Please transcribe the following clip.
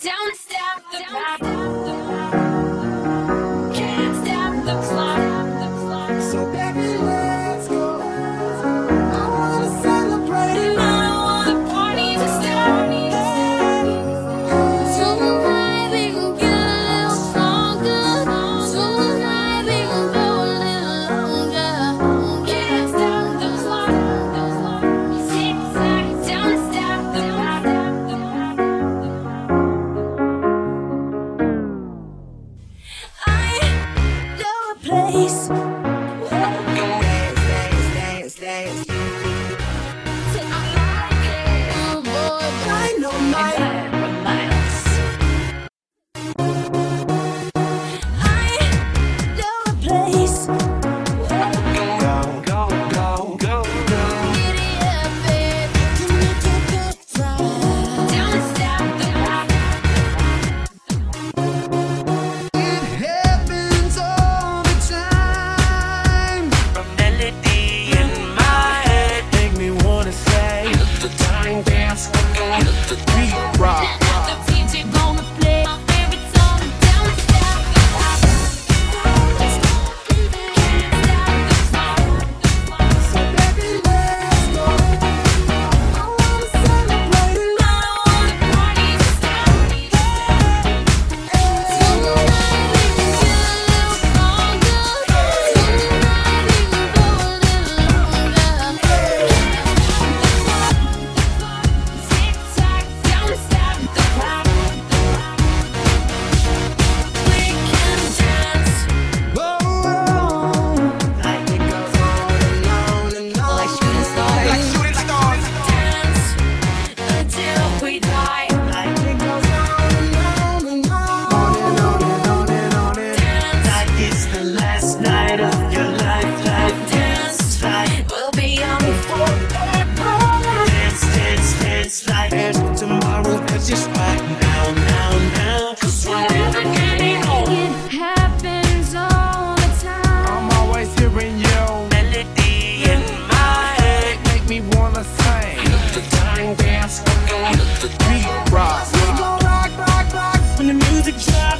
Don't place rock. Rock, rock when the music drops.